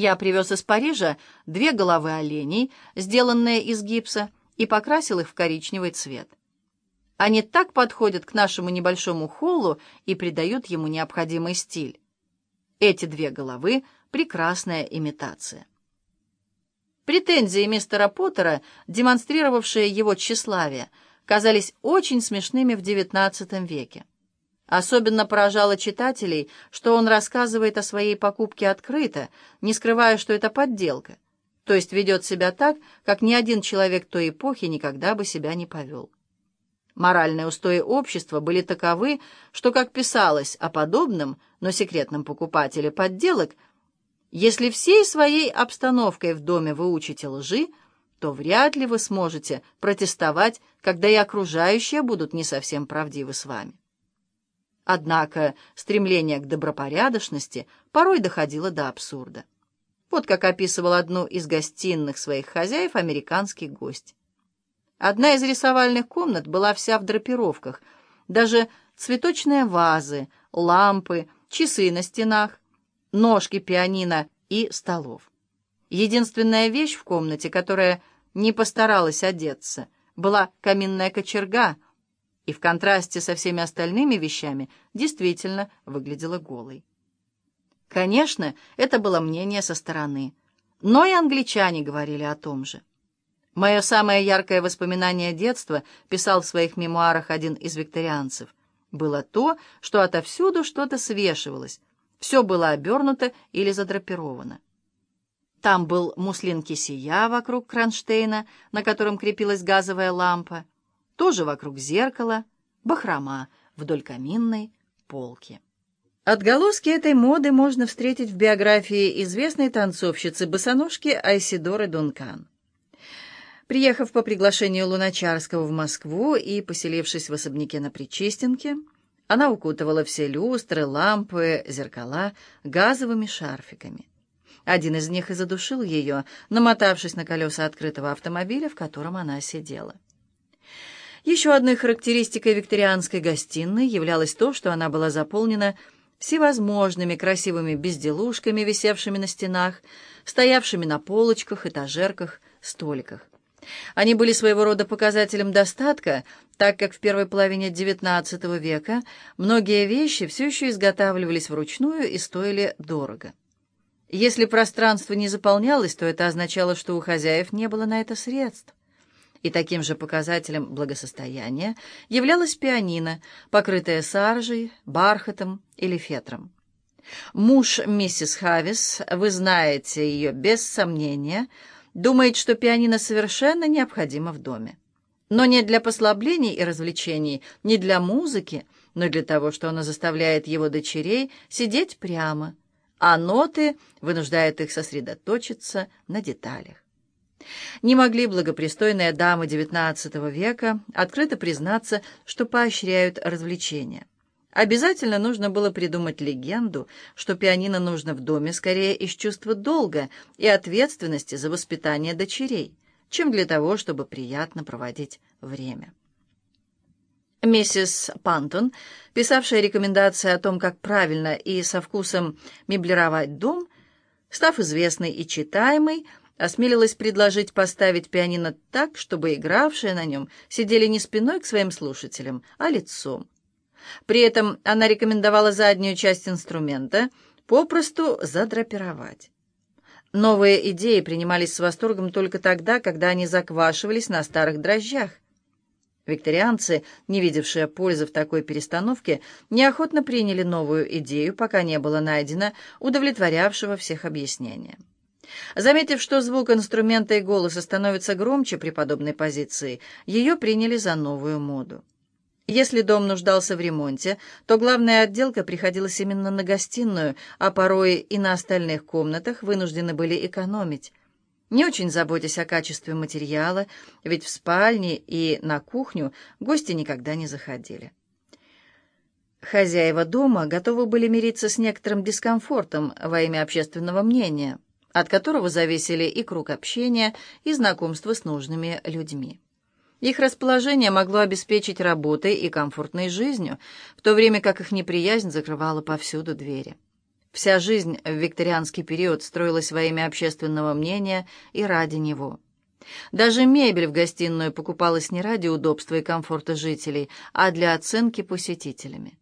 Я привез из Парижа две головы оленей, сделанные из гипса, и покрасил их в коричневый цвет. Они так подходят к нашему небольшому холлу и придают ему необходимый стиль. Эти две головы — прекрасная имитация. Претензии мистера Поттера, демонстрировавшие его тщеславие, казались очень смешными в XIX веке. Особенно поражало читателей, что он рассказывает о своей покупке открыто, не скрывая, что это подделка, то есть ведет себя так, как ни один человек той эпохи никогда бы себя не повел. Моральные устои общества были таковы, что, как писалось о подобном, но секретном покупателе подделок, если всей своей обстановкой в доме вы учите лжи, то вряд ли вы сможете протестовать, когда и окружающие будут не совсем правдивы с вами. Однако стремление к добропорядочности порой доходило до абсурда. Вот как описывал одну из гостиных своих хозяев американский гость. Одна из рисовальных комнат была вся в драпировках, даже цветочные вазы, лампы, часы на стенах, ножки пианино и столов. Единственная вещь в комнате, которая не постаралась одеться, была каминная кочерга — и в контрасте со всеми остальными вещами действительно выглядела голой. Конечно, это было мнение со стороны, но и англичане говорили о том же. Мое самое яркое воспоминание детства, писал в своих мемуарах один из викторианцев, было то, что отовсюду что-то свешивалось, все было обернуто или задрапировано. Там был муслин кисия вокруг кронштейна, на котором крепилась газовая лампа, тоже вокруг зеркала, бахрома вдоль каминной полки. Отголоски этой моды можно встретить в биографии известной танцовщицы-босоножки Айсидоры Дункан. Приехав по приглашению Луначарского в Москву и поселившись в особняке на Причистенке, она укутывала все люстры, лампы, зеркала газовыми шарфиками. Один из них и задушил ее, намотавшись на колеса открытого автомобиля, в котором она сидела. Еще одной характеристикой викторианской гостиной являлось то, что она была заполнена всевозможными красивыми безделушками, висевшими на стенах, стоявшими на полочках, этажерках, столиках. Они были своего рода показателем достатка, так как в первой половине XIX века многие вещи все еще изготавливались вручную и стоили дорого. Если пространство не заполнялось, то это означало, что у хозяев не было на это средств и таким же показателем благосостояния являлась пианино, покрытая саржей, бархатом или фетром. Муж миссис Хавис, вы знаете ее без сомнения, думает, что пианино совершенно необходимо в доме. Но не для послаблений и развлечений, не для музыки, но для того, что оно заставляет его дочерей сидеть прямо, а ноты вынуждают их сосредоточиться на деталях. Не могли благопристойные дамы XIX века открыто признаться, что поощряют развлечения. Обязательно нужно было придумать легенду, что пианино нужно в доме скорее из чувства долга и ответственности за воспитание дочерей, чем для того, чтобы приятно проводить время. Миссис Пантон, писавшая рекомендации о том, как правильно и со вкусом меблировать дом, став известной и читаемой, осмелилась предложить поставить пианино так, чтобы игравшие на нем сидели не спиной к своим слушателям, а лицом. При этом она рекомендовала заднюю часть инструмента попросту задрапировать. Новые идеи принимались с восторгом только тогда, когда они заквашивались на старых дрожжах. Викторианцы, не видевшие пользы в такой перестановке, неохотно приняли новую идею, пока не было найдено удовлетворявшего всех объяснения. Заметив, что звук инструмента и голоса становится громче при подобной позиции, ее приняли за новую моду. Если дом нуждался в ремонте, то главная отделка приходилась именно на гостиную, а порой и на остальных комнатах вынуждены были экономить. Не очень заботясь о качестве материала, ведь в спальне и на кухню гости никогда не заходили. Хозяева дома готовы были мириться с некоторым дискомфортом во имя общественного мнения – от которого зависели и круг общения, и знакомство с нужными людьми. Их расположение могло обеспечить работой и комфортной жизнью, в то время как их неприязнь закрывала повсюду двери. Вся жизнь в викторианский период строилась во имя общественного мнения и ради него. Даже мебель в гостиную покупалась не ради удобства и комфорта жителей, а для оценки посетителями.